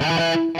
Música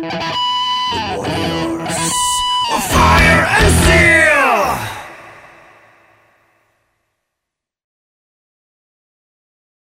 The Warriors.